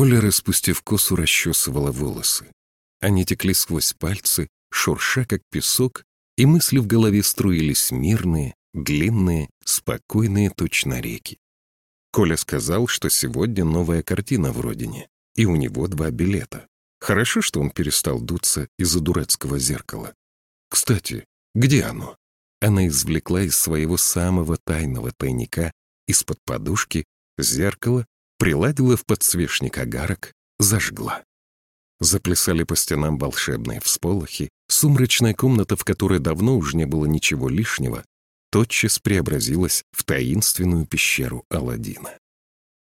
Оля, распустив косу, расчесывала волосы. Они текли сквозь пальцы, шурша, как песок, и мысли в голове струились мирные, длинные, спокойные точно реки. Коля сказал, что сегодня новая картина в родине, и у него два билета. Хорошо, что он перестал дуться из-за дурацкого зеркала. Кстати, где оно? Она извлекла из своего самого тайного тайника из-под подушки зеркало, приладила в подсвечник огарок, зажгла. Заплясали по стенам волшебные всполохи, сумрачная комната, в которой давно уж не было ничего лишнего, тотчас преобразилась в таинственную пещеру Аладдина.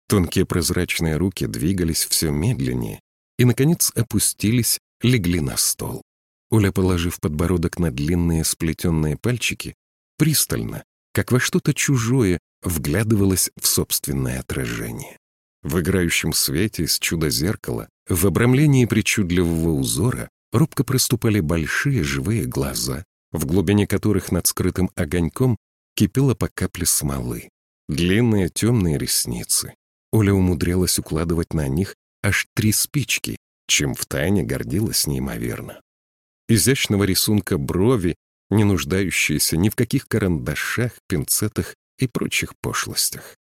Тонкие прозрачные руки двигались все медленнее и, наконец, опустились, легли на стол. Оля, положив подбородок на длинные сплетенные пальчики, пристально, как во что-то чужое, вглядывалась в собственное отражение. В играющем свете из чудо-зеркала, в обрамлении причудливого узора, робко проступали большие живые глаза, в глубине которых над скрытым огоньком кипела по капле смолы. Длинные темные ресницы. Оля умудрялась укладывать на них аж три спички, чем втайне гордилась неимоверно. Изящного рисунка брови, не нуждающиеся ни в каких карандашах, пинцетах и прочих пошлостях.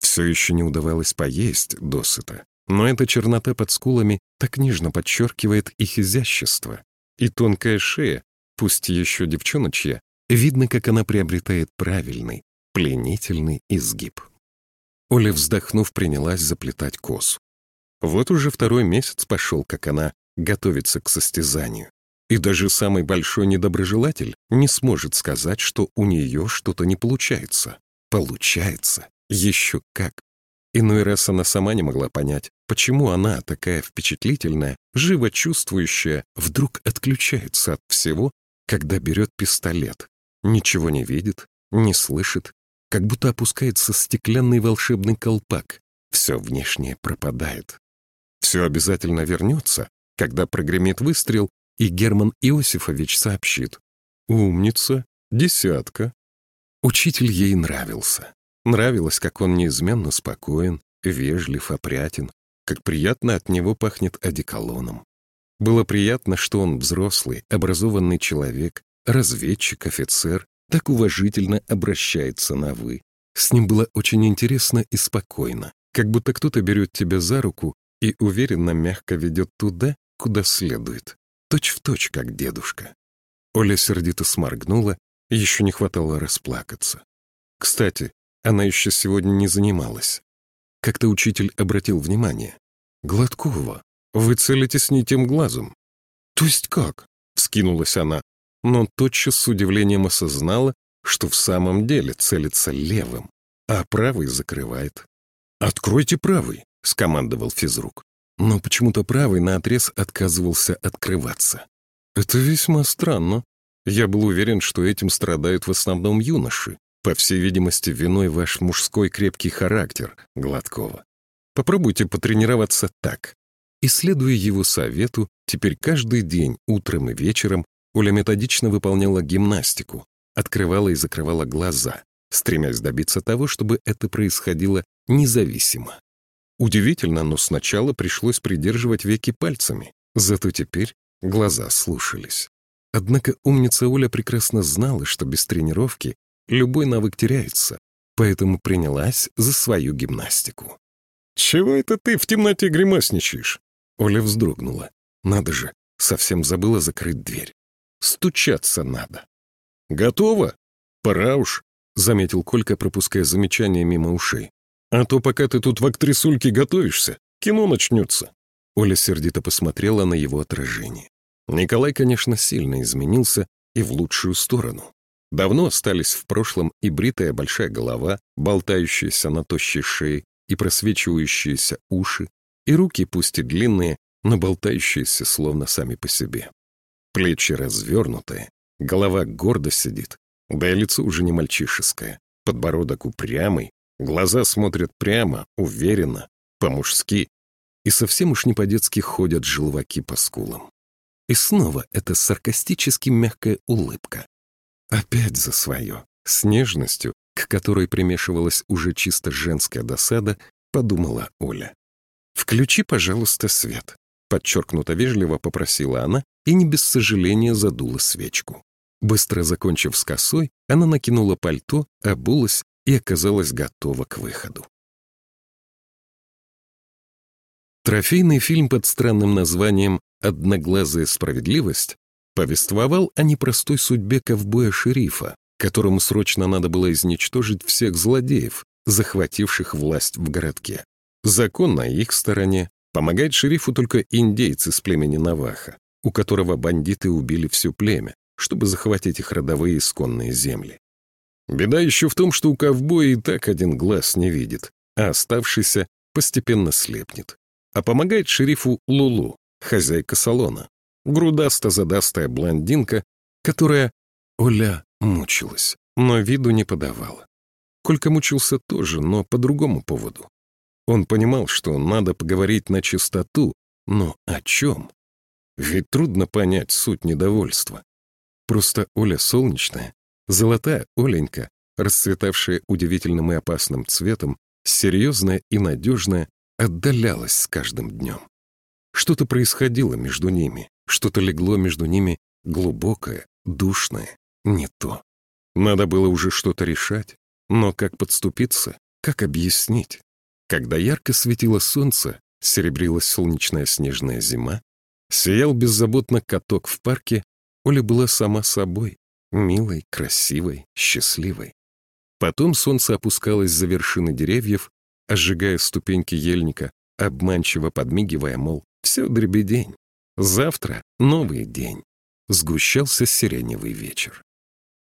Все еще не удавалось поесть досыта, но эта чернота под скулами так нежно подчеркивает их изящество, и тонкая шея, пусть еще девчоночья, видно, как она приобретает правильный, пленительный изгиб. Оля, вздохнув, принялась заплетать косу. Вот уже второй месяц пошел, как она готовится к состязанию. И даже самый большой недоброжелатель не сможет сказать, что у нее что-то не получается. Получается. Еще как. Иной раз она сама не могла понять, почему она, такая впечатлительная, живо чувствующая, вдруг отключается от всего, когда берет пистолет. Ничего не видит, не слышит, как будто опускается стеклянный волшебный колпак. Все внешнее пропадает. Все обязательно вернется, когда прогремит выстрел, и Герман Иосифович сообщит. «Умница, десятка». Учитель ей нравился. Нравилось, как он неизменно спокоен, вежлив, опрятен, как приятно от него пахнет одеколоном. Было приятно, что он взрослый, образованный человек, разведчик, офицер, так уважительно обращается на «вы». С ним было очень интересно и спокойно, как будто кто-то берет тебя за руку и уверенно мягко ведет туда, куда следует, точь в точь, как дедушка. Оля сердито сморгнула, еще не хватало расплакаться. Кстати, она еще сегодня не занималась. Как-то учитель обратил внимание. «Гладкова, вы целитесь не тем глазом». «То есть как?» — вскинулась она, но тотчас с удивлением осознала, что в самом деле целится левым, а правый закрывает. «Откройте правый», — скомандовал физрук. Но почему-то правый наотрез отказывался открываться. Это весьма странно. Я был уверен, что этим страдают в основном юноши. По всей видимости, виной ваш мужской крепкий характер, Гладкова. Попробуйте потренироваться так. И следуя его совету, теперь каждый день, утром и вечером, Оля методично выполняла гимнастику, открывала и закрывала глаза, стремясь добиться того, чтобы это происходило независимо. Удивительно, но сначала пришлось придерживать веки пальцами, зато теперь глаза слушались. Однако умница Оля прекрасно знала, что без тренировки любой навык теряется, поэтому принялась за свою гимнастику. «Чего это ты в темноте гримасничаешь?» Оля вздрогнула. «Надо же, совсем забыла закрыть дверь. Стучаться надо». «Готово? Пора уж», — заметил Колька, пропуская замечание мимо ушей. А то пока ты тут в актрисульке готовишься, кино начнется». Оля сердито посмотрела на его отражение. Николай, конечно, сильно изменился и в лучшую сторону. Давно остались в прошлом и бритая большая голова, болтающаяся на тощей шее, и просвечивающиеся уши, и руки, пусть и длинные, но болтающиеся словно сами по себе. Плечи развернутые, голова гордо сидит, да и лицо уже не мальчишеское, подбородок упрямый, Глаза смотрят прямо, уверенно, по-мужски, и совсем уж не по-детски ходят желваки по скулам. И снова эта саркастически мягкая улыбка. Опять за свое, с нежностью, к которой примешивалась уже чисто женская досада, подумала Оля. «Включи, пожалуйста, свет», — подчеркнуто вежливо попросила она и не без сожаления задула свечку. Быстро закончив с косой, она накинула пальто, обулась и оказалась готова к выходу. Трофейный фильм под странным названием «Одноглазая справедливость» повествовал о непростой судьбе ковбоя-шерифа, которому срочно надо было изничтожить всех злодеев, захвативших власть в городке. Закон на их стороне, помогает шерифу только индейцы с племени Наваха, у которого бандиты убили все племя, чтобы захватить их родовые исконные земли. Беда еще в том, что у ковбоя и так один глаз не видит, а оставшийся постепенно слепнет. А помогает шерифу Лулу, хозяйка салона, грудаста-задастая блондинка, которая, Оля, мучилась, но виду не подавала. Колька мучился тоже, но по другому поводу. Он понимал, что надо поговорить на чистоту, но о чем? Ведь трудно понять суть недовольства. Просто Оля солнечная, золотая Оленька, расцветавшая удивительным и опасным цветом, серьезная и надежная, отдалялась с каждым днем. Что-то происходило между ними, что-то легло между ними глубокое, душное, не то. Надо было уже что-то решать, но как подступиться, как объяснить? Когда ярко светило солнце, серебрилась солнечная снежная зима, сиял беззаботно каток в парке, Оля была сама собой, милой, красивой, счастливой. Потом солнце опускалось за вершины деревьев, ожигая ступеньки ельника, обманчиво подмигивая, мол, все дребедень. Завтра новый день. Сгущался сиреневый вечер.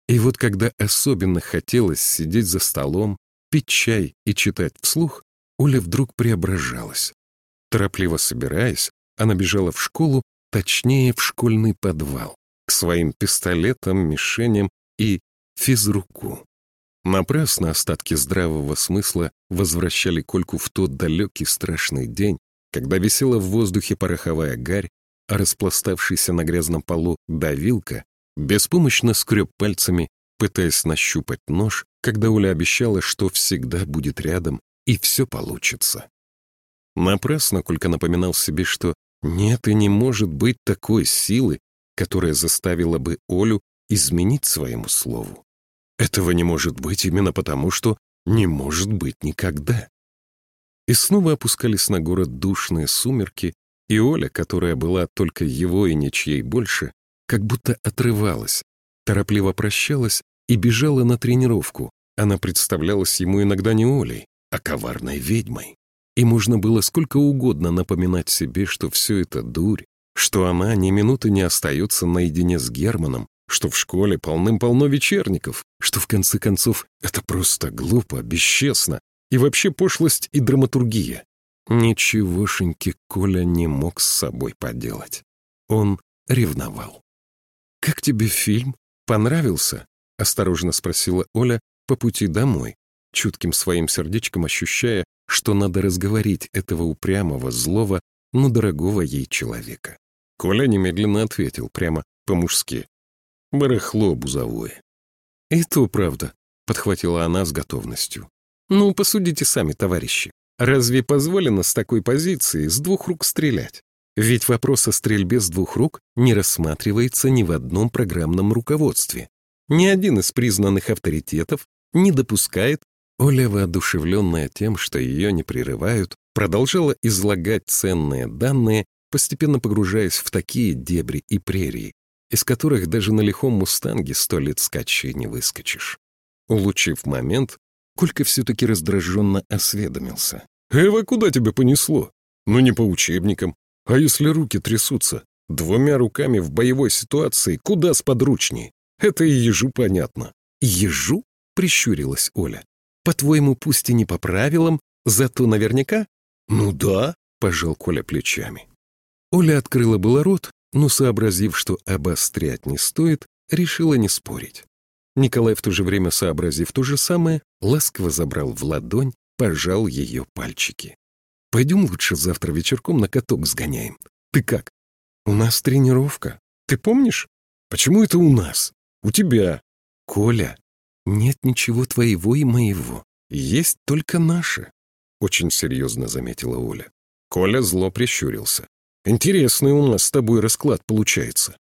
И вот когда особенно хотелось сидеть за столом, пить чай и читать вслух, Оля вдруг преображалась. Торопливо собираясь, она бежала в школу, точнее, в школьный подвал, к своим пистолетам, мишеням и физруку. Напрасно остатки здравого смысла возвращали Кольку в тот далекий страшный день, когда висела в воздухе пороховая гарь, распластавшийся на грязном полу давилка беспомощно скреб пальцами, пытаясь нащупать нож, когда Оля обещала, что всегда будет рядом и все получится. Напрасно Колька напоминал себе, что нет и не может быть такой силы, которая заставила бы Олю изменить своему слову. Этого не может быть именно потому, что не может быть никогда. И снова опускались на город душные сумерки, и Оля, которая была только его и ничьей больше, как будто отрывалась, торопливо прощалась и бежала на тренировку. Она представлялась ему иногда не Олей, а коварной ведьмой. И можно было сколько угодно напоминать себе, что все это дурь, что она ни минуты не остается наедине с Германом, что в школе полным-полно вечерников, что в конце концов это просто глупо, бесчестно и вообще пошлость и драматургия. Ничегошеньки Коля не мог с собой поделать. Он ревновал. «Как тебе фильм? Понравился?» — осторожно спросила Оля по пути домой, чутким своим сердечком ощущая, что надо разговорить этого упрямого, злого, но дорогого ей человека. Коля немедленно ответил, прямо по-мужски барахло бузовое. «И то правда», — подхватила она с готовностью. «Ну, посудите сами, товарищи. Разве позволено с такой позиции с двух рук стрелять? Ведь вопрос о стрельбе с двух рук не рассматривается ни в одном программном руководстве. Ни один из признанных авторитетов не допускает Оля, воодушевленная тем, что ее не прерывают, продолжала излагать ценные данные, постепенно погружаясь в такие дебри и прерии, из которых даже на лихом мустанге сто лет скачи не выскочишь. Улучив момент, Колька все-таки раздраженно осведомился. «Эва, куда тебя понесло? Ну не по учебникам. А если руки трясутся? Двумя руками в боевой ситуации куда сподручней? Это и ежу понятно». «Ежу?» — прищурилась Оля. «По-твоему, пусть и не по правилам, зато наверняка?» «Ну да», — пожал Коля плечами. Оля открыла было рот, но, сообразив, что обострять не стоит, решила не спорить. Николай, в то же время сообразив то же самое, ласково забрал в ладонь, пожал ее пальчики. «Пойдем лучше завтра вечерком на каток сгоняем. Ты как? У нас тренировка. Ты помнишь? Почему это у нас? У тебя. Коля, нет ничего твоего и моего. Есть только наше», — очень серьезно заметила Оля. Коля зло прищурился. «Интересный у нас с тобой расклад получается.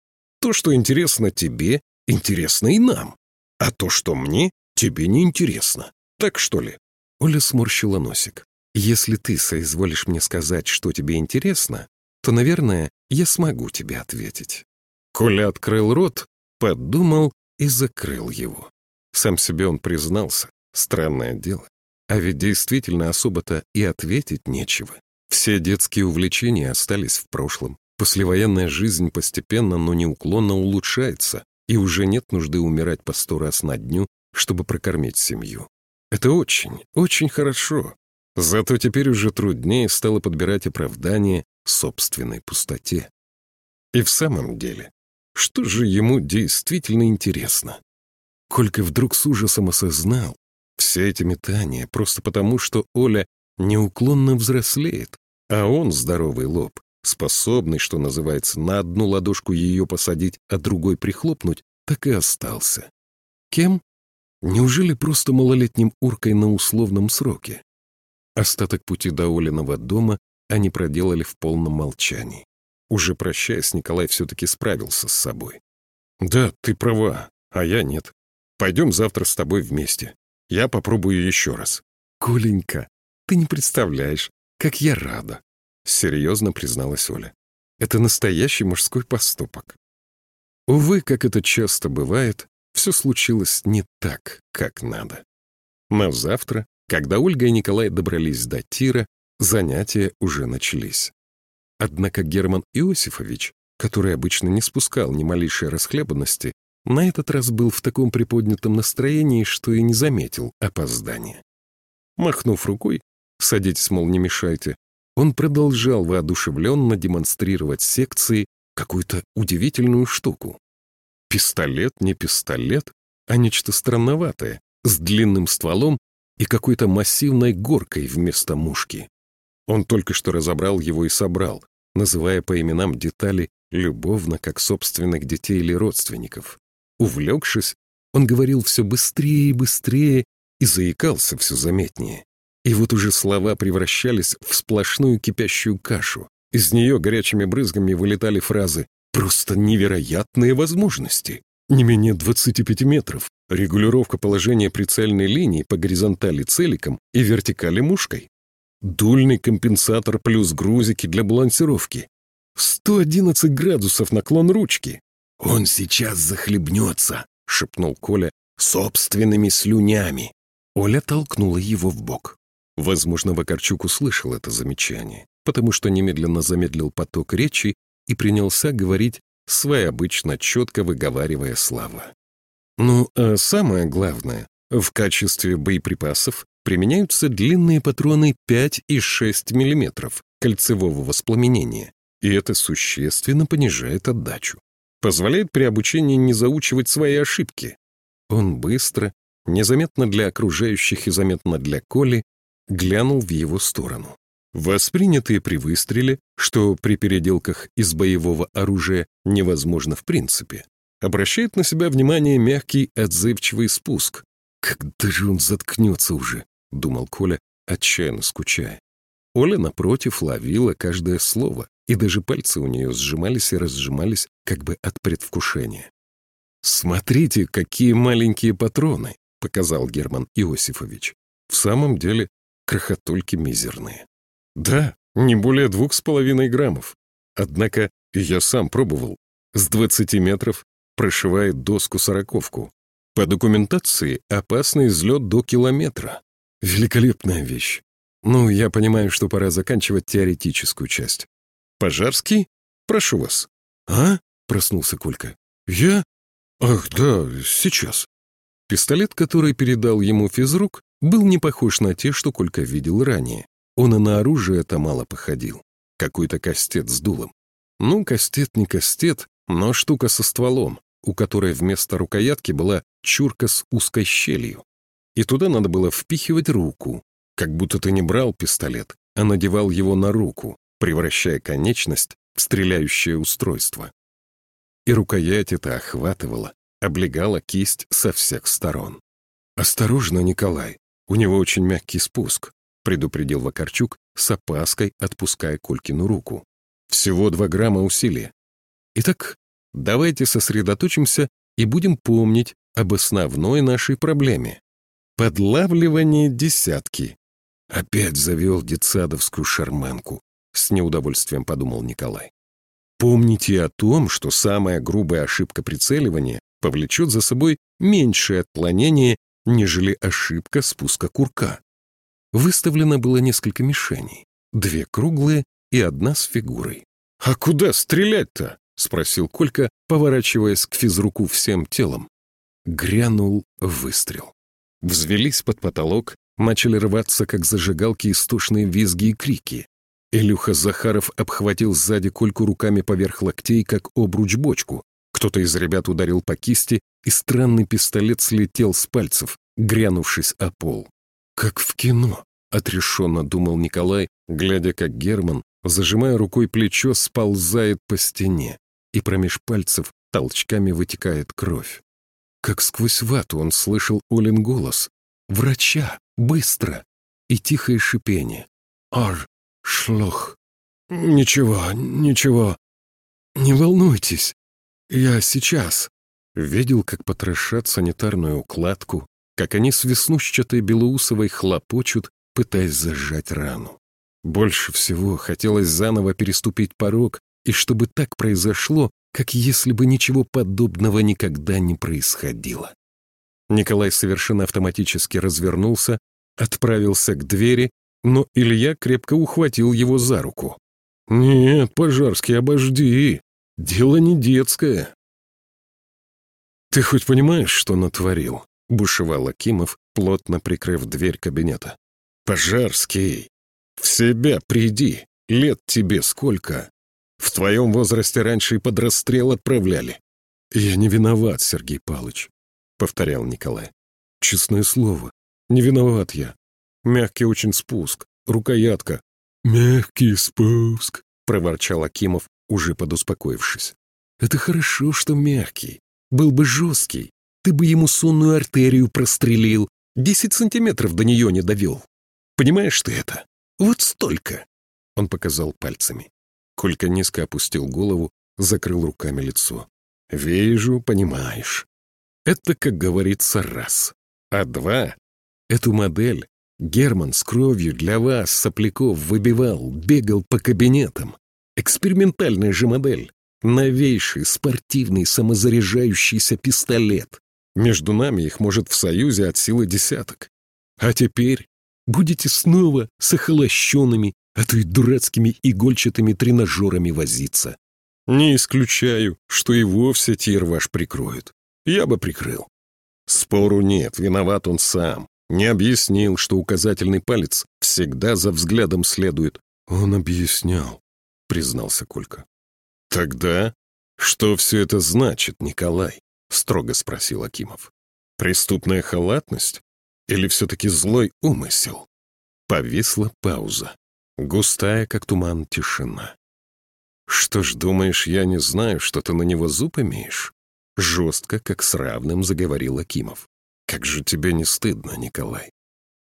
То, что интересно тебе, интересно и нам. А то, что мне, тебе не интересно. Так что ли?» Оля сморщила носик. «Если ты соизволишь мне сказать, что тебе интересно, то, наверное, я смогу тебе ответить». Коля открыл рот, подумал и закрыл его. Сам себе он признался. Странное дело. А ведь действительно особо-то и ответить нечего. Все детские увлечения остались в прошлом. Послевоенная жизнь постепенно, но неуклонно улучшается, и уже нет нужды умирать по сто раз на дню, чтобы прокормить семью. Это очень, очень хорошо. Зато теперь уже труднее стало подбирать оправдание собственной пустоте. И в самом деле, что же ему действительно интересно? Колька вдруг с ужасом осознал, все эти метания просто потому, что Оля неуклонно взрослеет, а он, здоровый лоб, способный, что называется, на одну ладошку ее посадить, а другой прихлопнуть, так и остался. Кем? Неужели просто малолетним уркой на условном сроке? Остаток пути до Олиного дома они проделали в полном молчании. Уже прощаясь, Николай все-таки справился с собой. «Да, ты права, а я нет. Пойдем завтра с тобой вместе. Я попробую еще раз». «Коленька, ты не представляешь, как я рада», — серьезно призналась Оля. «Это настоящий мужской поступок». Увы, как это часто бывает, все случилось не так, как надо. На завтра, когда Ольга и Николай добрались до тира, занятия уже начались. Однако Герман Иосифович, который обычно не спускал ни малейшей расхлебанности, на этот раз был в таком приподнятом настроении, что и не заметил опоздания. Махнув рукой, садитесь, мол, не мешайте, он продолжал воодушевленно демонстрировать секции какую-то удивительную штуку. Пистолет не пистолет, а нечто странноватое, с длинным стволом и какой-то массивной горкой вместо мушки. Он только что разобрал его и собрал, называя по именам детали любовно, как собственных детей или родственников. Увлекшись, он говорил все быстрее и быстрее и заикался все заметнее. И вот уже слова превращались в сплошную кипящую кашу. Из нее горячими брызгами вылетали фразы «Просто невероятные возможности!» Не менее 25 метров. Регулировка положения прицельной линии по горизонтали целиком и вертикали мушкой. Дульный компенсатор плюс грузики для балансировки. 111 градусов наклон ручки. «Он сейчас захлебнется», — шепнул Коля, — «собственными слюнями». Оля толкнула его в бок. Возможно, Вакарчук услышал это замечание, потому что немедленно замедлил поток речи и принялся говорить, своеобычно четко выговаривая слова. Ну, а самое главное, в качестве боеприпасов применяются длинные патроны 5 и 6 мм кольцевого воспламенения, и это существенно понижает отдачу позволяет при обучении не заучивать свои ошибки. Он быстро, незаметно для окружающих и заметно для Коли, глянул в его сторону. Воспринятые при выстреле, что при переделках из боевого оружия невозможно в принципе, обращает на себя внимание мягкий отзывчивый спуск. «Когда же он заткнется уже?» — думал Коля, отчаянно скучая. Оля, напротив, ловила каждое слово, и даже пальцы у нее сжимались и разжимались как бы от предвкушения. «Смотрите, какие маленькие патроны!» — показал Герман Иосифович. «В самом деле, крохотульки мизерные. Да, не более двух с половиной граммов. Однако я сам пробовал. С 20 метров прошивает доску-сороковку. По документации опасный взлет до километра. Великолепная вещь. Ну, я понимаю, что пора заканчивать теоретическую часть. Пожарский? Прошу вас». «А?» — проснулся Колька. «Я? Ах, да, сейчас». Пистолет, который передал ему физрук, был не похож на те, что Колька видел ранее. Он и на оружие это мало походил. Какой-то кастет с дулом. Ну, кастет не кастет, но штука со стволом, у которой вместо рукоятки была чурка с узкой щелью. И туда надо было впихивать руку, как будто ты не брал пистолет, а надевал его на руку, превращая конечность в стреляющее устройство. И рукоять это охватывала, облегала кисть со всех сторон. «Осторожно, Николай, у него очень мягкий спуск. Предупредил Вакарчук с опаской, отпуская Колькину руку. «Всего два грамма усилия. Итак, давайте сосредоточимся и будем помнить об основной нашей проблеме. Подлавливание десятки. Опять завел детсадовскую шарманку, с неудовольствием подумал Николай. Помните о том, что самая грубая ошибка прицеливания повлечет за собой меньшее отклонение, нежели ошибка спуска курка. Выставлено было несколько мишеней, две круглые и одна с фигурой. «А куда стрелять-то?» — спросил Колька, поворачиваясь к физруку всем телом. Грянул выстрел. Взвелись под потолок, начали рваться, как зажигалки, истошные визги и крики. Илюха Захаров обхватил сзади Кольку руками поверх локтей, как обруч бочку. Кто-то из ребят ударил по кисти, и странный пистолет слетел с пальцев, грянувшись о пол. «Как в кино», — отрешенно думал Николай, глядя, как Герман, зажимая рукой плечо, сползает по стене, и промеж пальцев толчками вытекает кровь. Как сквозь вату он слышал Олин голос. «Врача! Быстро!» И тихое шипение. «Ар! Шлох!» «Ничего, ничего. Не волнуйтесь. Я сейчас». Видел, как потрошат санитарную укладку, как они с веснущатой белоусовой хлопочут, пытаясь зажать рану. Больше всего хотелось заново переступить порог, и чтобы так произошло, как если бы ничего подобного никогда не происходило. Николай совершенно автоматически развернулся, отправился к двери, но Илья крепко ухватил его за руку. «Нет, Пожарский, обожди. Дело не детское». «Ты хоть понимаешь, что натворил?» — бушевал Акимов, плотно прикрыв дверь кабинета. «Пожарский, в себя приди. Лет тебе сколько? В твоем возрасте раньше и под расстрел отправляли». «Я не виноват, Сергей Палыч», — повторял Николай. «Честное слово, не виноват я. Мягкий очень спуск, рукоятка». «Мягкий спуск», — проворчал Акимов, уже подуспокоившись. «Это хорошо, что мягкий. Был бы жесткий, ты бы ему сонную артерию прострелил, десять сантиметров до нее не довел. Понимаешь ты это? Вот столько!» Он показал пальцами. Колька низко опустил голову, закрыл руками лицо. «Вижу, понимаешь. Это, как говорится, раз. А два? Эту модель Герман с кровью для вас, сопляков, выбивал, бегал по кабинетам. Экспериментальная же модель. Новейший, спортивный, самозаряжающийся пистолет. Между нами их может в союзе от силы десяток. А теперь будете снова с охолощенными, а то и дурацкими игольчатыми тренажерами возиться. Не исключаю, что и вовсе тир ваш прикроют. Я бы прикрыл. Спору нет, виноват он сам. Не объяснил, что указательный палец всегда за взглядом следует. Он объяснял, признался Колька. Тогда что все это значит, Николай? Строго спросил Акимов. Преступная халатность? Или все-таки злой умысел? Повисла пауза. Густая, как туман, тишина. «Что ж, думаешь, я не знаю, что ты на него зуб имеешь?» Жестко, как с равным, заговорил Акимов. «Как же тебе не стыдно, Николай?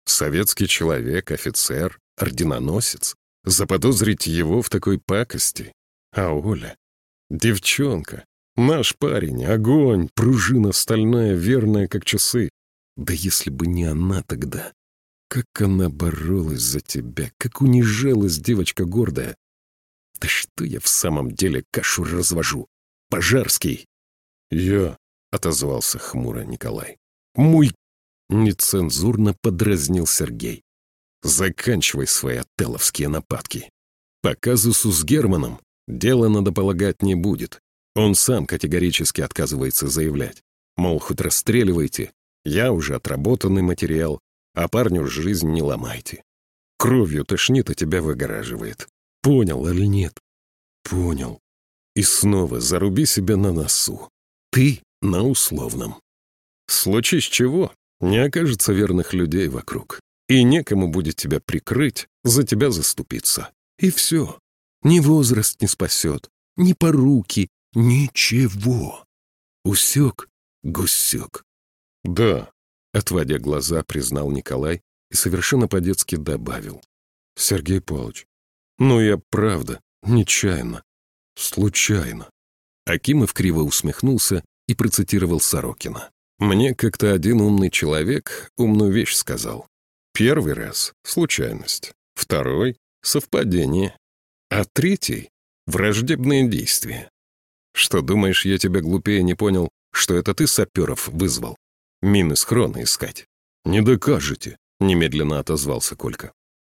Советский человек, офицер, орденоносец. Заподозрить его в такой пакости. А Оля? Девчонка. Наш парень, огонь, пружина стальная, верная, как часы. Да если бы не она тогда, как она боролась за тебя, как унижалась девочка гордая. Да что я в самом деле кашу развожу? Пожарский. Я, — отозвался хмуро Николай. Мой... Нецензурно подразнил Сергей. Заканчивай свои отеловские нападки. По казусу с Германом дело, надо полагать, не будет. Он сам категорически отказывается заявлять. Мол, хоть расстреливайте, я уже отработанный материал, а парню жизнь не ломайте. Кровью тошнит, а тебя выгораживает. Понял или нет? Понял. И снова заруби себя на носу. Ты на условном. Случись чего, не окажется верных людей вокруг. И некому будет тебя прикрыть, за тебя заступиться. И все. Ни возраст не спасет, ни поруки, ничего. Усек, гусек. Да, Отводя глаза, признал Николай и совершенно по-детски добавил. «Сергей Павлович, ну я правда, нечаянно, случайно». Акимов криво усмехнулся и процитировал Сорокина. «Мне как-то один умный человек умную вещь сказал. Первый раз — случайность, второй — совпадение, а третий — враждебные действия. Что, думаешь, я тебя глупее не понял, что это ты саперов вызвал? Мины схрона искать? Не докажете, немедленно отозвался Колька.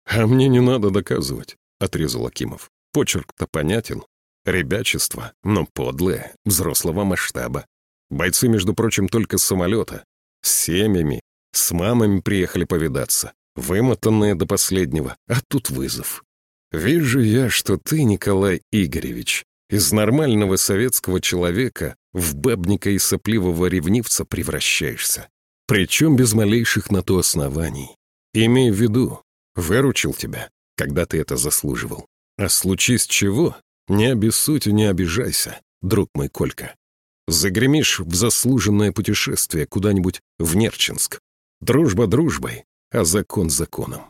А мне не надо доказывать, отрезал Акимов. Почерк-то понятен. Ребячество, но подлое, взрослого масштаба. Бойцы, между прочим, только с самолета. С семьями, с мамами приехали повидаться. Вымотанные до последнего, а тут вызов. Вижу я, что ты, Николай Игоревич, из нормального советского человека в бабника и сопливого ревнивца превращаешься. Причем без малейших на то оснований. Имей в виду, выручил тебя, когда ты это заслуживал. А случись чего, не обессудь и не обижайся, друг мой Колька. Загремишь в заслуженное путешествие куда-нибудь в Нерчинск. Дружба дружбой, а закон законом.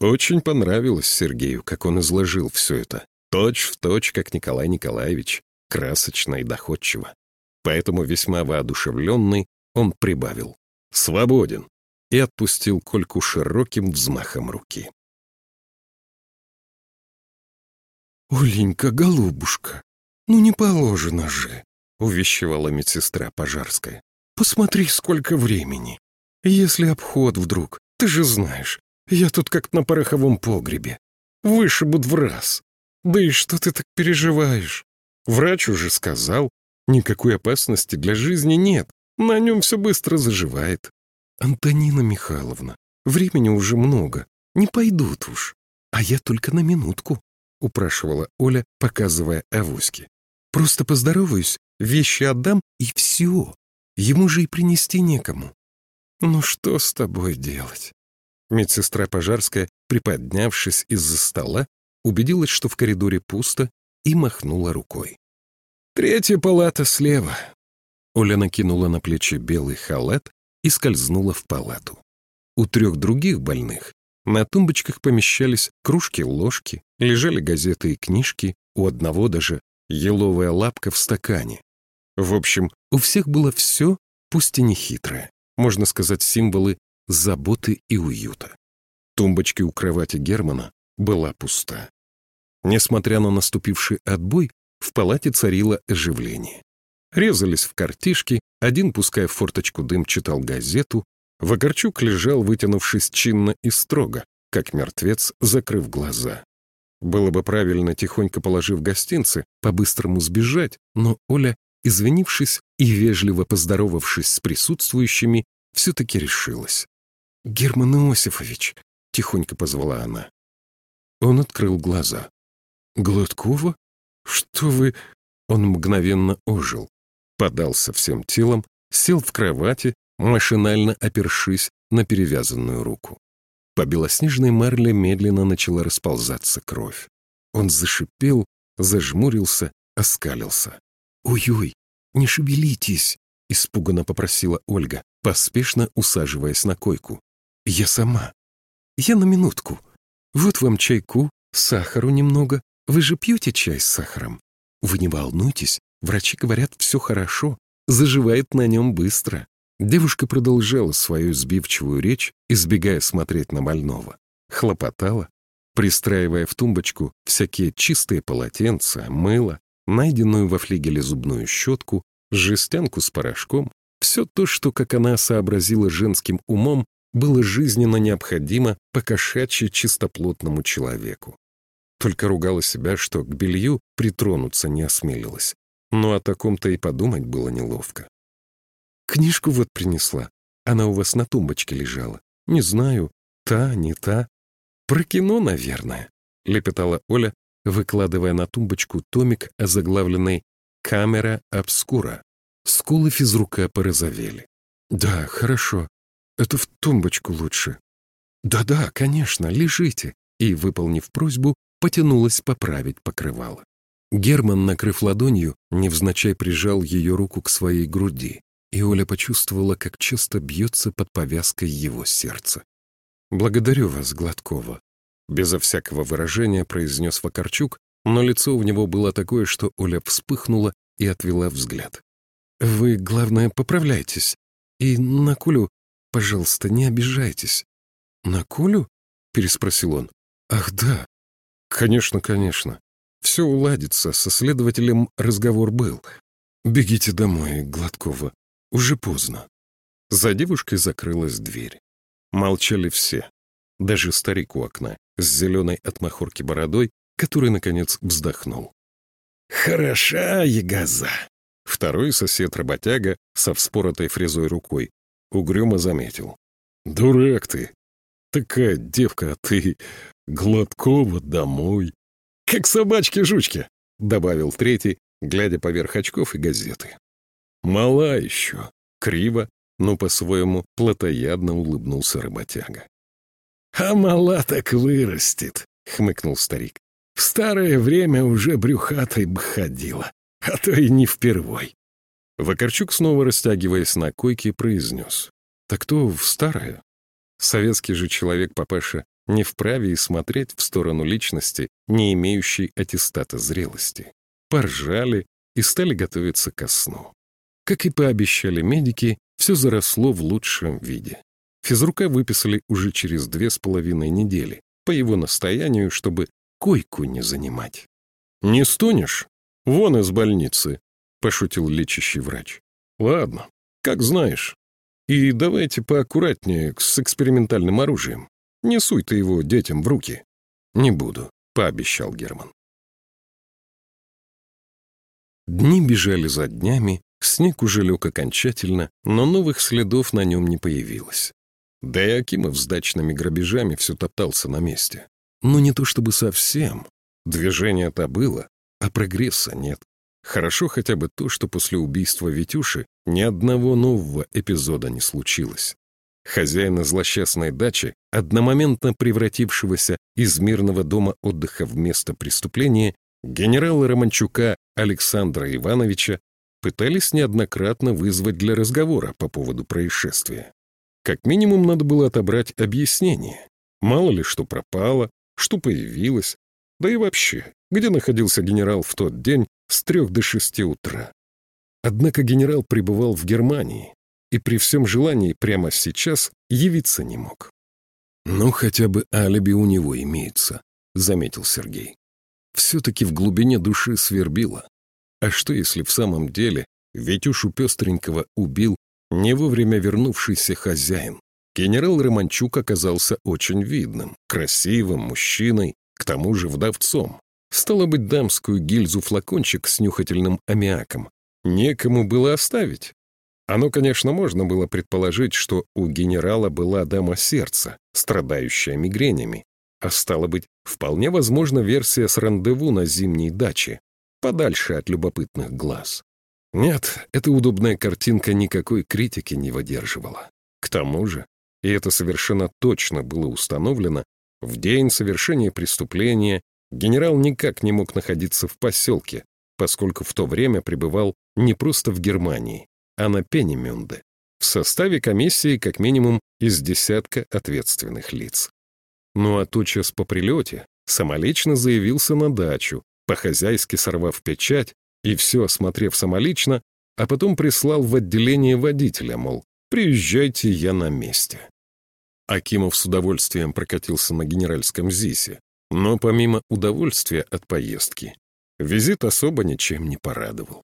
Очень понравилось Сергею, как он изложил все это. Точь в точь, как Николай Николаевич, красочно и доходчиво. Поэтому весьма воодушевленный он прибавил «Свободен» и отпустил Кольку широким взмахом руки. «Оленька, голубушка, ну не положено же», — увещевала медсестра Пожарская. «Посмотри, сколько времени. Если обход вдруг, ты же знаешь, я тут как на пороховом погребе. Вышибут в раз. Да и что ты так переживаешь? Врач уже сказал, никакой опасности для жизни нет, на нем все быстро заживает. Антонина Михайловна, времени уже много, не пойдут уж. А я только на минутку, упрашивала Оля, показывая авоськи. Просто поздороваюсь, вещи отдам и все. Ему же и принести некому. Ну что с тобой делать? Медсестра Пожарская, приподнявшись из-за стола, убедилась, что в коридоре пусто, и махнула рукой. «Третья палата слева». Оля накинула на плечи белый халат и скользнула в палату. У трех других больных на тумбочках помещались кружки-ложки, лежали газеты и книжки, у одного даже еловая лапка в стакане. В общем, у всех было все, пусть и не хитрое, можно сказать, символы заботы и уюта. Тумбочки у кровати Германа была пуста. Несмотря на наступивший отбой, в палате царило оживление. Резались в картишки, один, пуская в форточку дым, читал газету, Вакарчук лежал, вытянувшись чинно и строго, как мертвец, закрыв глаза. Было бы правильно, тихонько положив гостинцы, по-быстрому сбежать, но Оля, извинившись и вежливо поздоровавшись с присутствующими, все-таки решилась. «Герман Иосифович!» — тихонько позвала она. Он открыл глаза. «Гладкова? Что вы...» Он мгновенно ожил, подался всем телом, сел в кровати, машинально опершись на перевязанную руку. По белоснежной марле медленно начала расползаться кровь. Он зашипел, зажмурился, оскалился. «Ой-ой, не шевелитесь!» — испуганно попросила Ольга, поспешно усаживаясь на койку. «Я сама. Я на минутку. Вот вам чайку, сахару немного, вы же пьете чай с сахаром? Вы не волнуйтесь, врачи говорят, все хорошо, заживает на нем быстро. Девушка продолжала свою сбивчивую речь, избегая смотреть на больного. Хлопотала, пристраивая в тумбочку всякие чистые полотенца, мыло, найденную во флигеле зубную щетку, жестянку с порошком, все то, что, как она сообразила женским умом, было жизненно необходимо покошачьи чистоплотному человеку. Только ругала себя, что к белью притронуться не осмелилась. Но о таком-то и подумать было неловко. «Книжку вот принесла. Она у вас на тумбочке лежала. Не знаю, та, не та. Про кино, наверное», — лепетала Оля, выкладывая на тумбочку томик, озаглавленный «Камера обскура». Скулы физрука порозовели. «Да, хорошо. Это в тумбочку лучше». «Да-да, конечно, лежите». И, выполнив просьбу, потянулась поправить покрывало. Герман, накрыв ладонью, невзначай прижал ее руку к своей груди, и Оля почувствовала, как часто бьется под повязкой его сердце. «Благодарю вас, Гладкова», — безо всякого выражения произнес Вакарчук, но лицо у него было такое, что Оля вспыхнула и отвела взгляд. «Вы, главное, поправляйтесь. И на Колю, пожалуйста, не обижайтесь». «На Колю?» — переспросил он. «Ах, да. Конечно, конечно. Все уладится, со следователем разговор был. Бегите домой, Гладкова. Уже поздно». За девушкой закрылась дверь. Молчали все. Даже старик у окна, с зеленой от махорки бородой, который, наконец, вздохнул. «Хороша ягоза!» Второй сосед-работяга со вспоротой фрезой рукой угрюмо заметил. «Дурак ты! Такая девка, а ты Гладкова домой!» «Как собачки-жучки!» — добавил третий, глядя поверх очков и газеты. «Мала еще!» — криво, но по-своему плотоядно улыбнулся работяга. «А мала так вырастет!» — хмыкнул старик. «В старое время уже брюхатой бы ходила, а то и не впервой». Вакарчук, снова растягиваясь на койке, произнес. «Так то в старое?» Советский же человек, папаша, не вправе и смотреть в сторону личности, не имеющей аттестата зрелости. Поржали и стали готовиться ко сну. Как и пообещали медики, все заросло в лучшем виде. Физрука выписали уже через две с половиной недели, по его настоянию, чтобы койку не занимать. «Не стонешь? Вон из больницы», — пошутил лечащий врач. «Ладно, как знаешь. И давайте поаккуратнее с экспериментальным оружием. Не суй ты его детям в руки». «Не буду», — пообещал Герман. Дни бежали за днями, снег уже лег окончательно, но новых следов на нем не появилось. Да и Акимов с дачными грабежами все топтался на месте. Но не то чтобы совсем. Движение-то было, а прогресса нет. Хорошо хотя бы то, что после убийства Витюши ни одного нового эпизода не случилось. Хозяина злосчастной дачи, одномоментно превратившегося из мирного дома отдыха в место преступления, генерала Романчука Александра Ивановича пытались неоднократно вызвать для разговора по поводу происшествия. Как минимум надо было отобрать объяснение. Мало ли что пропало, что появилось. Да и вообще, где находился генерал в тот день с трех до шести утра. Однако генерал пребывал в Германии и при всем желании прямо сейчас явиться не мог. «Ну, хотя бы алиби у него имеется», — заметил Сергей. Все-таки в глубине души свербило. А что, если в самом деле Витюшу Пестренького убил не вовремя вернувшийся хозяин? Генерал Романчук оказался очень видным, красивым мужчиной, к тому же вдовцом. Стало быть, дамскую гильзу-флакончик с нюхательным аммиаком некому было оставить. Оно, конечно, можно было предположить, что у генерала была дама сердца, страдающая мигренями, а стало быть, вполне возможна версия с рандеву на зимней даче, подальше от любопытных глаз. Нет, эта удобная картинка никакой критики не выдерживала. К тому же, и это совершенно точно было установлено, в день совершения преступления генерал никак не мог находиться в поселке, поскольку в то время пребывал не просто в Германии, а на Пенемюнде, в составе комиссии как минимум из десятка ответственных лиц. Ну а тотчас по прилете самолично заявился на дачу, по-хозяйски сорвав печать и все осмотрев самолично, а потом прислал в отделение водителя, мол, приезжайте, я на месте. Акимов с удовольствием прокатился на генеральском ЗИСе, но помимо удовольствия от поездки, визит особо ничем не порадовал.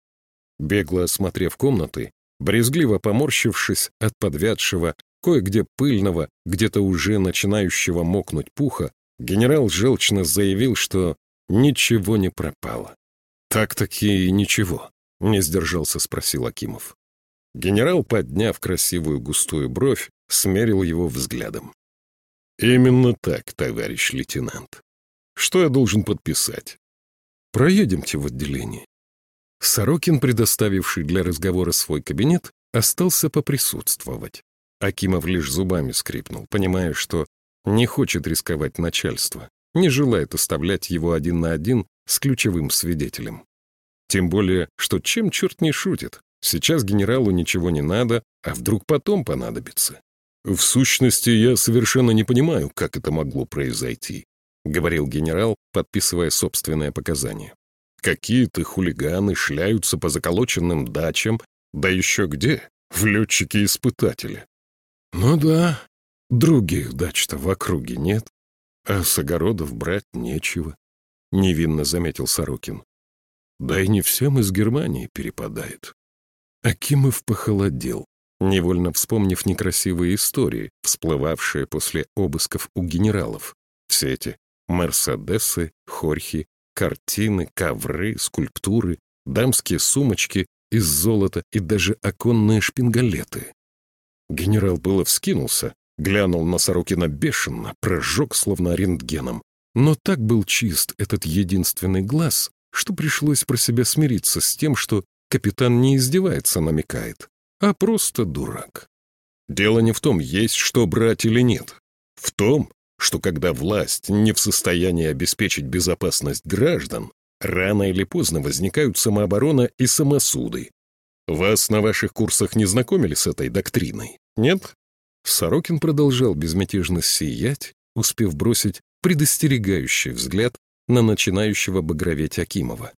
Бегло осмотрев комнаты, брезгливо поморщившись от подвядшего, кое-где пыльного, где-то уже начинающего мокнуть пуха, генерал желчно заявил, что Ничего не пропало. Так-таки ничего, не сдержался, спросил Акимов. Генерал, подняв красивую густую бровь, смерил его взглядом. «Именно так, товарищ лейтенант. Что я должен подписать?» «Проедемте в отделение». Сорокин, предоставивший для разговора свой кабинет, остался поприсутствовать. Акимов лишь зубами скрипнул, понимая, что не хочет рисковать начальство не желает оставлять его один на один с ключевым свидетелем. Тем более, что чем черт не шутит, сейчас генералу ничего не надо, а вдруг потом понадобится. В сущности, я совершенно не понимаю, как это могло произойти, говорил генерал, подписывая собственное показание. Какие-то хулиганы шляются по заколоченным дачам, да еще где? В летчики-испытатели. Ну да, других дач-то в округе нет, а с огородов брать нечего, невинно заметил Сорокин. Да и не всем из Германии перепадает. Акимов похолодел, невольно вспомнив некрасивые истории, всплывавшие после обысков у генералов. Все эти мерседесы, хорхи, картины, ковры, скульптуры, дамские сумочки из золота и даже оконные шпингалеты. Генерал было вскинулся, глянул на Сорокина бешено, прожег словно рентгеном. Но так был чист этот единственный глаз, что пришлось про себя смириться с тем, что капитан не издевается, намекает, а просто дурак. Дело не в том, есть что брать или нет. В том, что когда власть не в состоянии обеспечить безопасность граждан, рано или поздно возникают самооборона и самосуды. Вас на ваших курсах не знакомили с этой доктриной, нет? Сорокин продолжал безмятежно сиять, успев бросить предостерегающий взгляд на начинающего багроветь Акимова.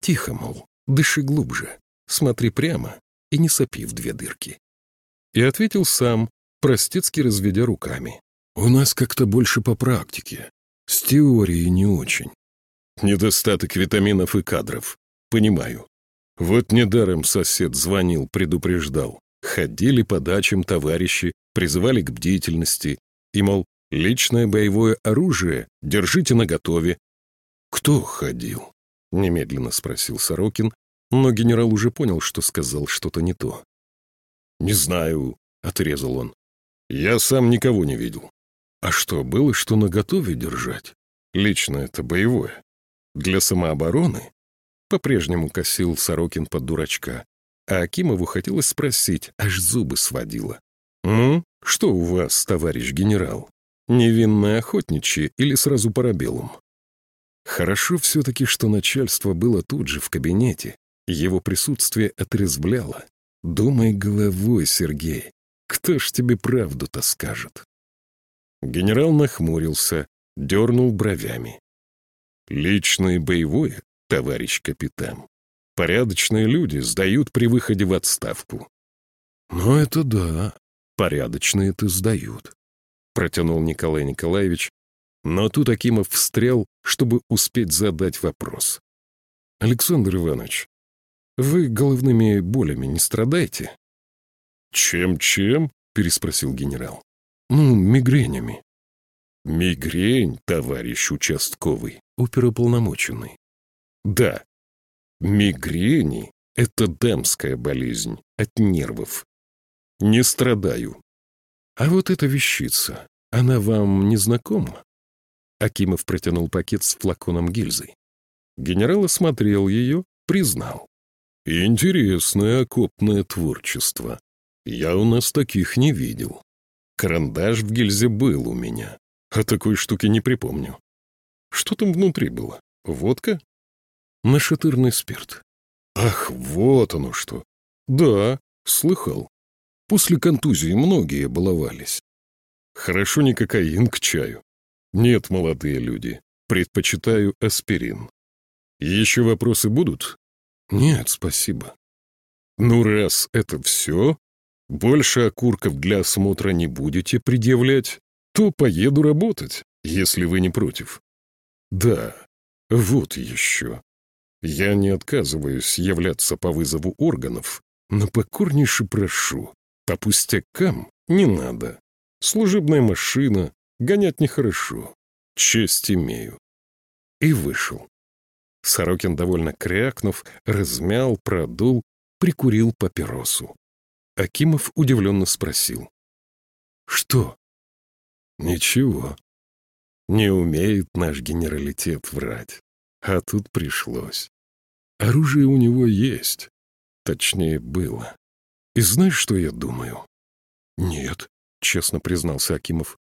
Тихо, мол, дыши глубже, смотри прямо и не сопи в две дырки. И ответил сам, простецки разведя руками. У нас как-то больше по практике. С теорией не очень. Недостаток витаминов и кадров. Понимаю. Вот недаром сосед звонил, предупреждал. Ходили по дачам товарищи, призывали к бдительности. И, мол, личное боевое оружие держите наготове. «Кто ходил?» — немедленно спросил Сорокин, но генерал уже понял, что сказал что-то не то. «Не знаю», — отрезал он. «Я сам никого не видел. А что, было что наготове держать? Лично это боевое. Для самообороны? По-прежнему косил Сорокин под дурачка. А Акимову хотелось спросить, аж зубы сводило. «Ну, что у вас, товарищ генерал? Невинное охотничье или сразу парабеллум?» Хорошо все-таки, что начальство было тут же, в кабинете. Его присутствие отрезвляло. «Думай головой, Сергей. Кто ж тебе правду-то скажет?» Генерал нахмурился, дернул бровями. «Личное боевое, товарищ капитан. Порядочные люди сдают при выходе в отставку». «Ну это да, порядочные-то сдают», — протянул Николай Николаевич, но тут Акимов встрял, чтобы успеть задать вопрос. «Александр Иванович, вы головными болями не страдаете?» «Чем-чем?» — переспросил генерал. Ну, мигренями. Мигрень, товарищ участковый, оперуполномоченный. Да, мигрени — это дамская болезнь от нервов. Не страдаю. А вот эта вещица, она вам не знакома? Акимов протянул пакет с флаконом гильзы. Генерал осмотрел ее, признал. Интересное окопное творчество. Я у нас таких не видел. Карандаш в гильзе был у меня, а такой штуки не припомню. Что там внутри было? Водка? Нашатырный спирт. Ах, вот оно что. Да, слыхал. После контузии многие баловались. Хорошо не кокаин к чаю. Нет, молодые люди, предпочитаю аспирин. Еще вопросы будут? Нет, спасибо. Ну, раз это все, больше окурков для осмотра не будете предъявлять, то поеду работать, если вы не против. Да, вот еще. Я не отказываюсь являться по вызову органов, но покорнейше прошу, по пустякам не надо. Служебная машина, гонять нехорошо. Честь имею. И вышел. Сорокин, довольно крякнув, размял, продул, прикурил папиросу. Акимов удивленно спросил. «Что?» «Ничего. Не умеет наш генералитет врать. А тут пришлось. Оружие у него есть. Точнее, было. И знаешь, что я думаю?» «Нет», — честно признался Акимов.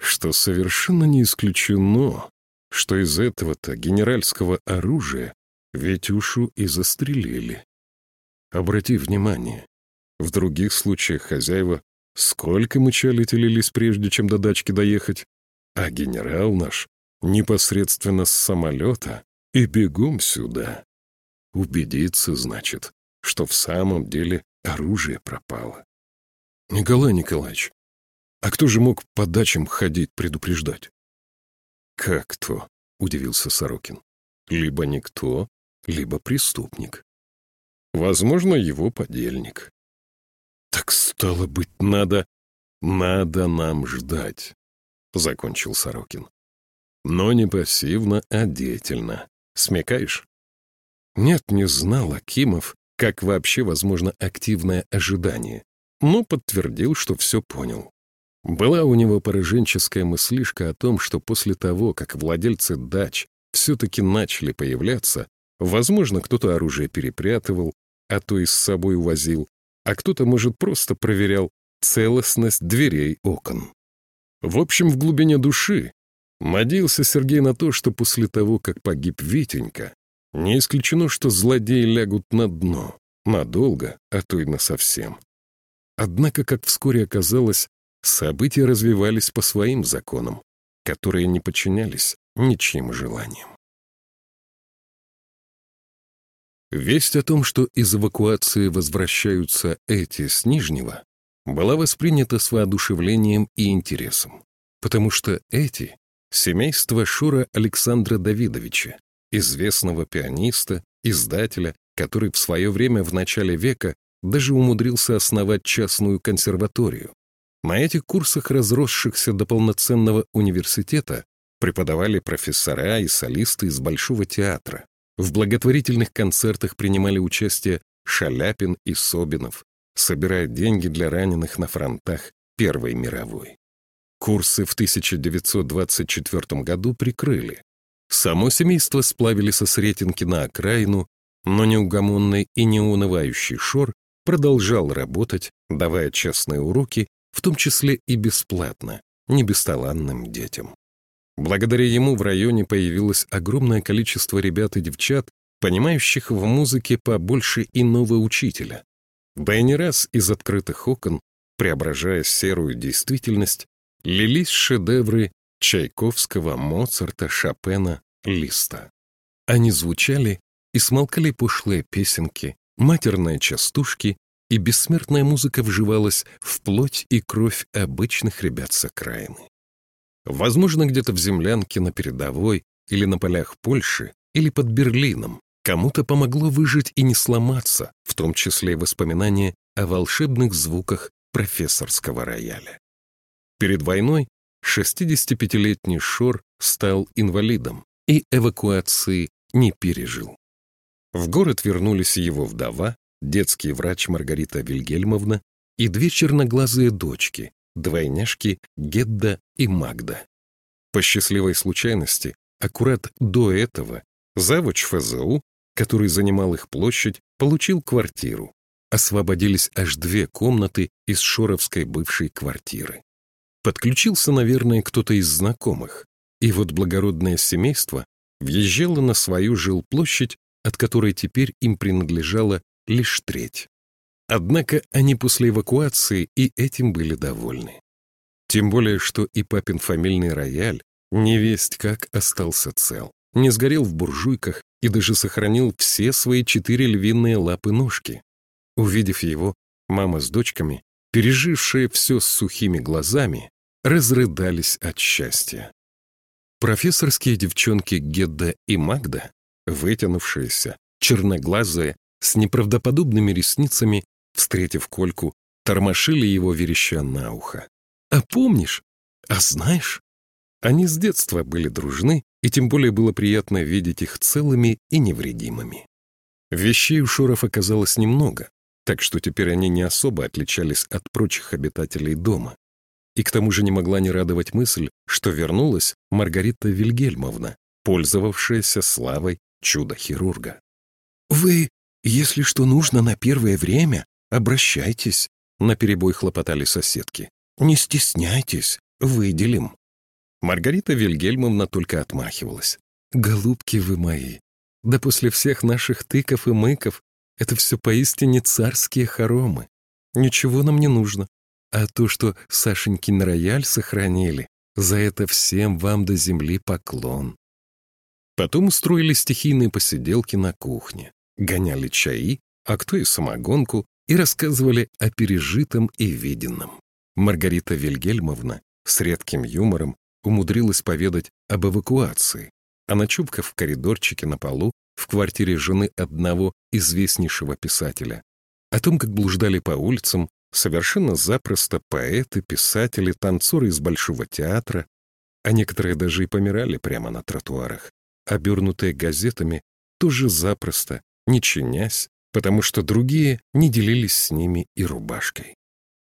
«Что совершенно не исключено, что из этого-то генеральского оружия Ветюшу и застрелили. Обрати внимание, в других случаях хозяева Сколько мы чали телились, прежде чем до дачки доехать? А генерал наш непосредственно с самолета и бегом сюда. Убедиться, значит, что в самом деле оружие пропало. Николай Николаевич, а кто же мог по дачам ходить предупреждать? Как кто? — удивился Сорокин. Либо никто, либо преступник. Возможно, его подельник. Так стало быть, надо... Надо нам ждать, — закончил Сорокин. Но не пассивно, а деятельно. Смекаешь? Нет, не знал Акимов, как вообще возможно активное ожидание, но подтвердил, что все понял. Была у него пораженческая мыслишка о том, что после того, как владельцы дач все-таки начали появляться, возможно, кто-то оружие перепрятывал, а то и с собой увозил, а кто-то, может, просто проверял целостность дверей окон. В общем, в глубине души надеялся Сергей на то, что после того, как погиб Витенька, не исключено, что злодеи лягут на дно, надолго, а то и насовсем. Однако, как вскоре оказалось, события развивались по своим законам, которые не подчинялись ничьим желаниям. Весть о том, что из эвакуации возвращаются эти с Нижнего, была воспринята с воодушевлением и интересом, потому что эти — семейство Шура Александра Давидовича, известного пианиста, издателя, который в свое время в начале века даже умудрился основать частную консерваторию. На этих курсах, разросшихся до полноценного университета, преподавали профессора и солисты из Большого театра. В благотворительных концертах принимали участие Шаляпин и Собинов, собирая деньги для раненых на фронтах Первой мировой. Курсы в 1924 году прикрыли. Само семейство сплавили со Сретенки на окраину, но неугомонный и неунывающий Шор продолжал работать, давая частные уроки в том числе и бесплатно, не бесталанным детям. Благодаря ему в районе появилось огромное количество ребят и девчат, понимающих в музыке побольше иного учителя. Да и не раз из открытых окон, преображая серую действительность, лились шедевры Чайковского, Моцарта, Шопена, Листа. Они звучали и смолкали пошлые песенки, матерные частушки и бессмертная музыка вживалась в плоть и кровь обычных ребят с окраины. Возможно, где-то в землянке на передовой или на полях Польши или под Берлином кому-то помогло выжить и не сломаться, в том числе и воспоминания о волшебных звуках профессорского рояля. Перед войной 65-летний Шор стал инвалидом и эвакуации не пережил. В город вернулись его вдова, детский врач Маргарита Вильгельмовна и две черноглазые дочки, двойняшки Гедда и Магда. По счастливой случайности, аккурат до этого завуч ФЗУ, который занимал их площадь, получил квартиру. Освободились аж две комнаты из шоровской бывшей квартиры. Подключился, наверное, кто-то из знакомых, и вот благородное семейство въезжало на свою жилплощадь, от которой теперь им принадлежала лишь треть. Однако они после эвакуации и этим были довольны. Тем более, что и папин фамильный рояль невесть как остался цел, не сгорел в буржуйках и даже сохранил все свои четыре львиные лапы-ножки. Увидев его, мама с дочками, пережившие все с сухими глазами, разрыдались от счастья. Профессорские девчонки Гедда и Магда, вытянувшиеся, черноглазые, с неправдоподобными ресницами, встретив Кольку, тормошили его вереща на ухо. «А помнишь? А знаешь?» Они с детства были дружны, и тем более было приятно видеть их целыми и невредимыми. Вещей у Шуров оказалось немного, так что теперь они не особо отличались от прочих обитателей дома. И к тому же не могла не радовать мысль, что вернулась Маргарита Вильгельмовна, пользовавшаяся славой чудо-хирурга. «Вы «Если что нужно на первое время, обращайтесь», — наперебой хлопотали соседки. «Не стесняйтесь, выделим». Маргарита Вильгельмовна только отмахивалась. «Голубки вы мои, да после всех наших тыков и мыков это все поистине царские хоромы. Ничего нам не нужно. А то, что Сашенькин рояль сохранили, за это всем вам до земли поклон. Потом устроили стихийные посиделки на кухне, гоняли чаи, а кто и самогонку, и рассказывали о пережитом и виденном. Маргарита Вильгельмовна с редким юмором умудрилась поведать об эвакуации, о ночевках в коридорчике на полу в квартире жены одного известнейшего писателя, о том, как блуждали по улицам совершенно запросто поэты, писатели, танцоры из Большого театра, а некоторые даже и помирали прямо на тротуарах, обернутые газетами тоже запросто, не чинясь, потому что другие не делились с ними и рубашкой.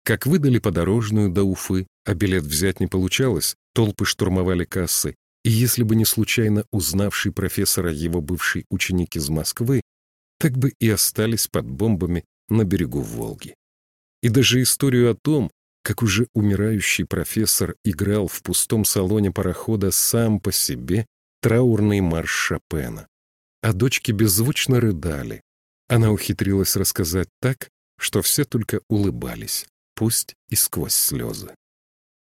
Как выдали подорожную до Уфы, а билет взять не получалось, толпы штурмовали кассы, и если бы не случайно узнавший профессора его бывший ученик из Москвы, так бы и остались под бомбами на берегу Волги. И даже историю о том, как уже умирающий профессор играл в пустом салоне парохода сам по себе траурный марш Шопена. А дочки беззвучно рыдали. Она ухитрилась рассказать так, что все только улыбались, пусть и сквозь слезы.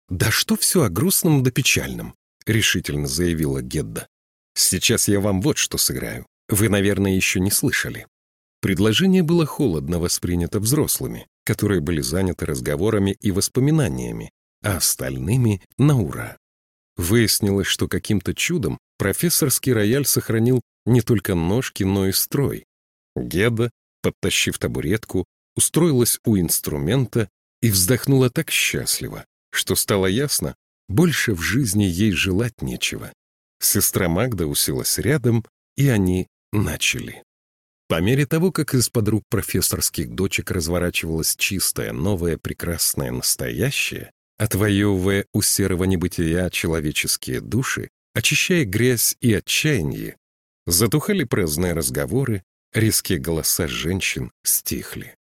«Да что все о грустном да печальном?» — решительно заявила Гедда. «Сейчас я вам вот что сыграю. Вы, наверное, еще не слышали». Предложение было холодно воспринято взрослыми, которые были заняты разговорами и воспоминаниями, а остальными — на ура. Выяснилось, что каким-то чудом профессорский рояль сохранил не только ножки, но и строй. Геда, подтащив табуретку, устроилась у инструмента и вздохнула так счастливо, что стало ясно, больше в жизни ей желать нечего. Сестра Магда уселась рядом, и они начали. По мере того, как из-под рук профессорских дочек разворачивалось чистое, новое, прекрасное настоящее, отвоевывая у серого небытия человеческие души, очищая грязь и отчаяние, затухали праздные разговоры, резкие голоса женщин стихли.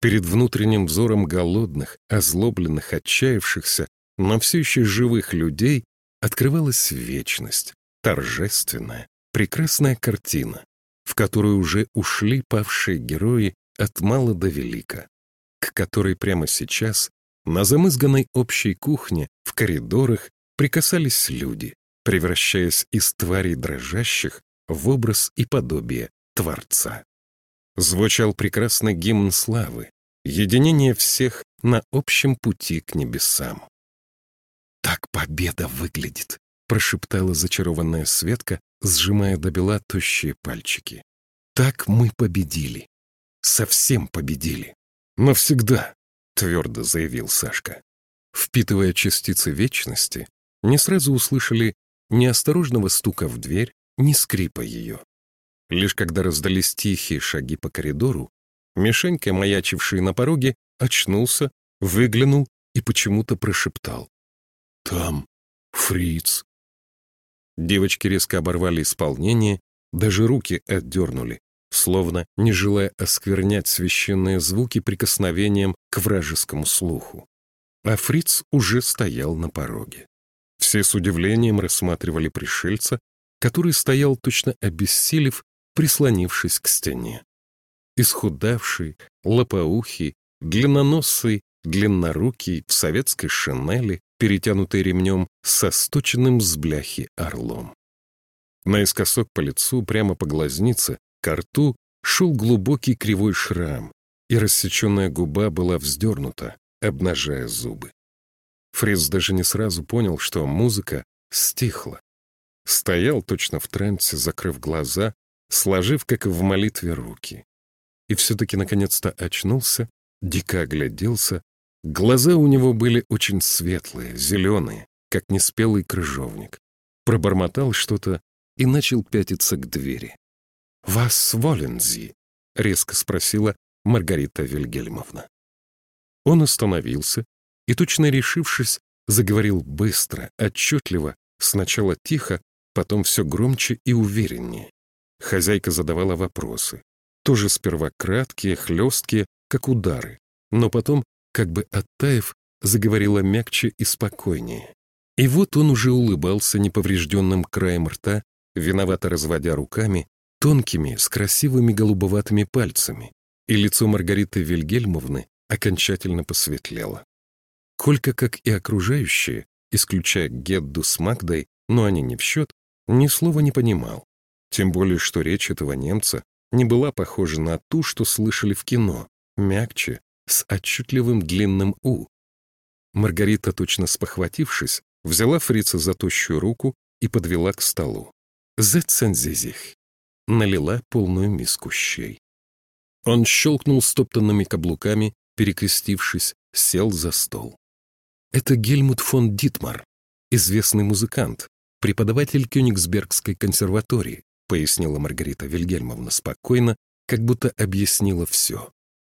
Перед внутренним взором голодных, озлобленных, отчаявшихся, но все еще живых людей открывалась вечность, торжественная, прекрасная картина, в которую уже ушли павшие герои от мала до велика, к которой прямо сейчас на замызганной общей кухне в коридорах прикасались люди, превращаясь из тварей дрожащих в образ и подобие Творца. Звучал прекрасный гимн славы, единение всех на общем пути к небесам. «Так победа выглядит», — прошептала зачарованная Светка, сжимая до бела тощие пальчики. «Так мы победили. Совсем победили. Навсегда», — твердо заявил Сашка. Впитывая частицы вечности, не сразу услышали ни осторожного стука в дверь, ни скрипа ее. Лишь когда раздались тихие шаги по коридору, Мишенька, маячивший на пороге, очнулся, выглянул и почему-то прошептал. «Там фриц». Девочки резко оборвали исполнение, даже руки отдернули, словно не желая осквернять священные звуки прикосновением к вражескому слуху. А Фриц уже стоял на пороге. Все с удивлением рассматривали пришельца, который стоял точно обессилев, прислонившись к стене. Исхудавший, лопоухий, длинноносый, длиннорукий, в советской шинели, перетянутый ремнем со сточенным с бляхи орлом. Наискосок по лицу, прямо по глазнице, к рту шел глубокий кривой шрам, и рассеченная губа была вздернута, обнажая зубы. Фриц даже не сразу понял, что музыка стихла. Стоял точно в трансе, закрыв глаза, сложив, как в молитве, руки. И все-таки наконец-то очнулся, дико огляделся, Глаза у него были очень светлые, зеленые, как неспелый крыжовник. Пробормотал что-то и начал пятиться к двери. «Вас волензи?» — резко спросила Маргарита Вильгельмовна. Он остановился и, точно решившись, заговорил быстро, отчетливо, сначала тихо, потом все громче и увереннее. Хозяйка задавала вопросы, тоже сперва краткие, хлесткие, как удары, но потом как бы оттаив, заговорила мягче и спокойнее. И вот он уже улыбался неповрежденным краем рта, виновато разводя руками, тонкими, с красивыми голубоватыми пальцами, и лицо Маргариты Вильгельмовны окончательно посветлело. Колька, как и окружающие, исключая Гедду с Магдой, но они не в счет, ни слова не понимал. Тем более, что речь этого немца не была похожа на ту, что слышали в кино, мягче, с отчетливым длинным «у». Маргарита, точно спохватившись, взяла фрица за тощую руку и подвела к столу. «Зецензизих!» налила полную миску щей. Он щелкнул стоптанными каблуками, перекрестившись, сел за стол. Это Гельмут фон Дитмар, известный музыкант, преподаватель Кёнигсбергской консерватории, пояснила Маргарита Вильгельмовна спокойно, как будто объяснила все.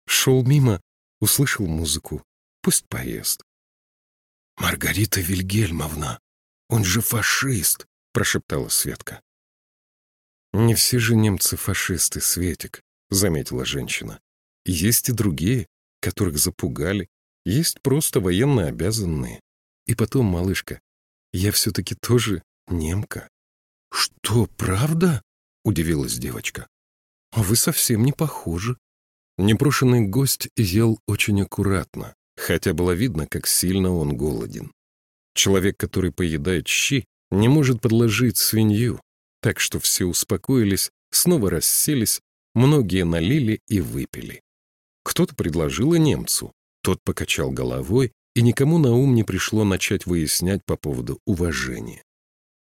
Шел мимо, услышал музыку. Пусть поест. «Маргарита Вильгельмовна, он же фашист!» — прошептала Светка. «Не все же немцы фашисты, Светик», — заметила женщина. «Есть и другие, которых запугали, есть просто военно обязанные. И потом, малышка, я все-таки тоже немка». «Что, правда?» — удивилась девочка. «А вы совсем не похожи». Непрошенный гость ел очень аккуратно, хотя было видно, как сильно он голоден. Человек, который поедает щи, не может подложить свинью, так что все успокоились, снова расселись, многие налили и выпили. Кто-то предложил и немцу, тот покачал головой, и никому на ум не пришло начать выяснять по поводу уважения.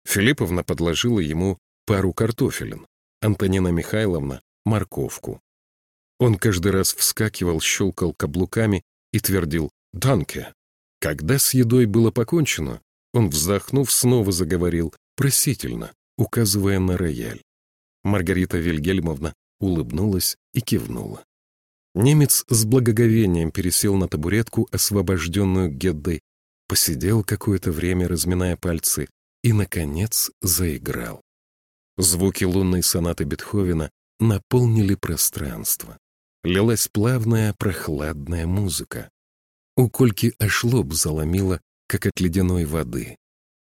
Филипповна подложила ему пару картофелин, Антонина Михайловна — морковку. Он каждый раз вскакивал, щелкал каблуками и твердил «Данке». Когда с едой было покончено, он, вздохнув, снова заговорил просительно, указывая на рояль. Маргарита Вильгельмовна улыбнулась и кивнула. Немец с благоговением пересел на табуретку, освобожденную Геддой, посидел какое-то время, разминая пальцы, и, наконец, заиграл. Звуки лунной сонаты Бетховена наполнили пространство. Лилась плавная, прохладная музыка. У Кольки аж лоб заломило, как от ледяной воды.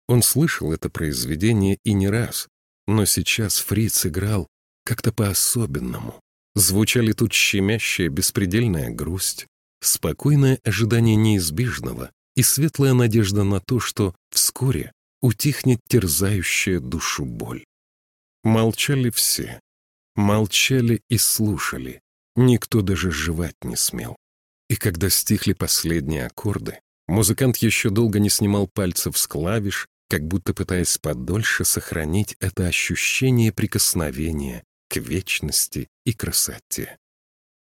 Он слышал это произведение и не раз, но сейчас Фриц играл как-то по-особенному. Звучали тут щемящая беспредельная грусть, спокойное ожидание неизбежного и светлая надежда на то, что вскоре утихнет терзающая душу боль. Молчали все. Молчали и слушали. Никто даже жевать не смел. И когда стихли последние аккорды, музыкант еще долго не снимал пальцев с клавиш, как будто пытаясь подольше сохранить это ощущение прикосновения к вечности и красоте.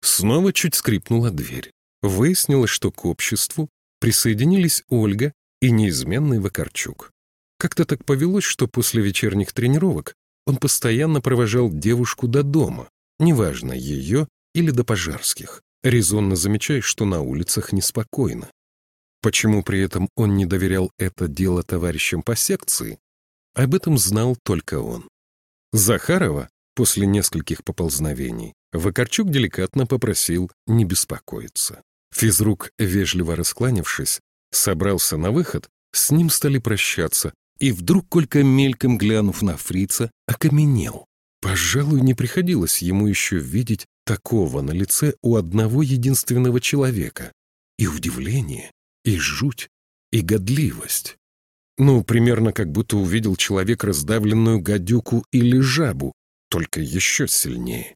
Снова чуть скрипнула дверь. Выяснилось, что к обществу присоединились Ольга и неизменный Вакарчук. Как-то так повелось, что после вечерних тренировок он постоянно провожал девушку до дома, неважно, ее или до пожарских, резонно замечая, что на улицах неспокойно. Почему при этом он не доверял это дело товарищам по секции, об этом знал только он. Захарова, после нескольких поползновений, Вакарчук деликатно попросил не беспокоиться. Физрук, вежливо раскланившись, собрался на выход, с ним стали прощаться, и вдруг, Колька мельком глянув на фрица, окаменел. Пожалуй, не приходилось ему еще видеть такого на лице у одного единственного человека. И удивление, и жуть, и годливость. Ну, примерно как будто увидел человек раздавленную гадюку или жабу, только еще сильнее.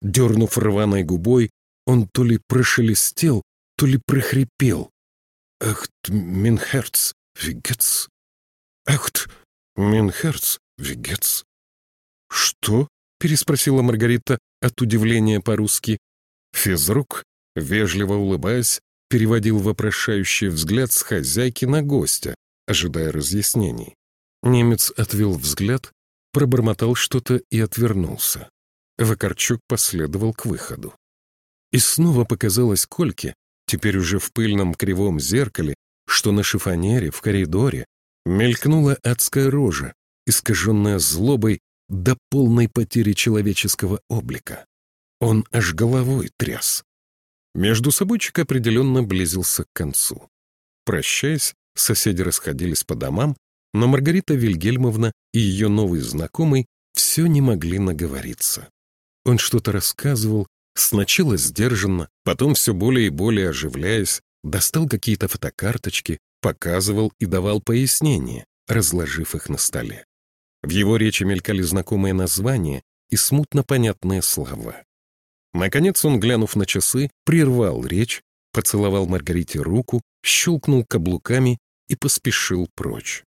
Дернув рваной губой, он то ли прошелестел, то ли прохрипел. «Ах, Минхерц, вегец! Ах, Минхерц, вегец!» «Что?» — переспросила Маргарита от удивления по-русски. Физрук, вежливо улыбаясь, переводил вопрошающий взгляд с хозяйки на гостя, ожидая разъяснений. Немец отвел взгляд, пробормотал что-то и отвернулся. Вакарчук последовал к выходу. И снова показалось Кольке, теперь уже в пыльном кривом зеркале, что на шифонере в коридоре мелькнула адская рожа, искаженная злобой до полной потери человеческого облика. Он аж головой тряс. Между собойчик определенно близился к концу. Прощаясь, соседи расходились по домам, но Маргарита Вильгельмовна и ее новый знакомый все не могли наговориться. Он что-то рассказывал, сначала сдержанно, потом все более и более оживляясь, достал какие-то фотокарточки, показывал и давал пояснения, разложив их на столе. В его речи мелькали знакомые названия и смутно понятные слова. Наконец он, глянув на часы, прервал речь, поцеловал Маргарите руку, щелкнул каблуками и поспешил прочь.